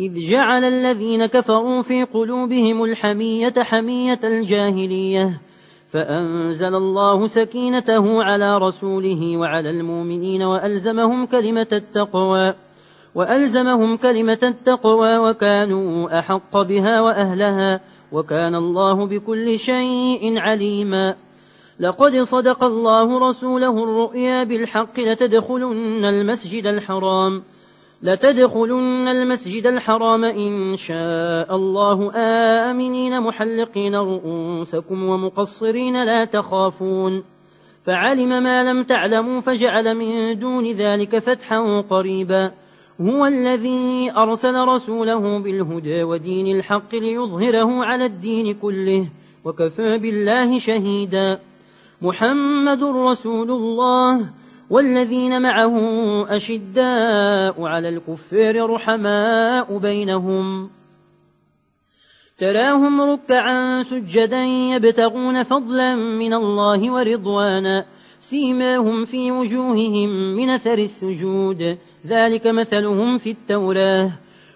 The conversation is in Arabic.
إذ جعل الذين كفروا في قلوبهم الحمية حمية الجاهلية فأنزل الله سكينته على رسوله وعلى المؤمنين وألزمهم كلمة التقوى وألزمهم كلمة التقوى وكانوا أحق بها وأهلها وكان الله بكل شيء عليما. لقد صدق الله رسوله الرؤيا بالحق لتدخلن المسجد الحرام. لتدخلن المسجد الحرام إن شاء الله. آمنين محلقين رؤوسكم ومقصرين لا تخافون. فعلم ما لم تعلموا فجعل من دون ذلك فتحا قريبا. هو الذي أرسل رسوله بالهدى ودين الحق ليظهره على الدين كله وكفى بالله شهيدا. محمد رسول الله. والذين معه أشداء على الكفار رحماء بينهم. تراهم ركعا سجدا يبتغون فضلا من الله ورضوانا سيماهم في وجوههم من أثر السجود. ذلك مثلهم في التوراة.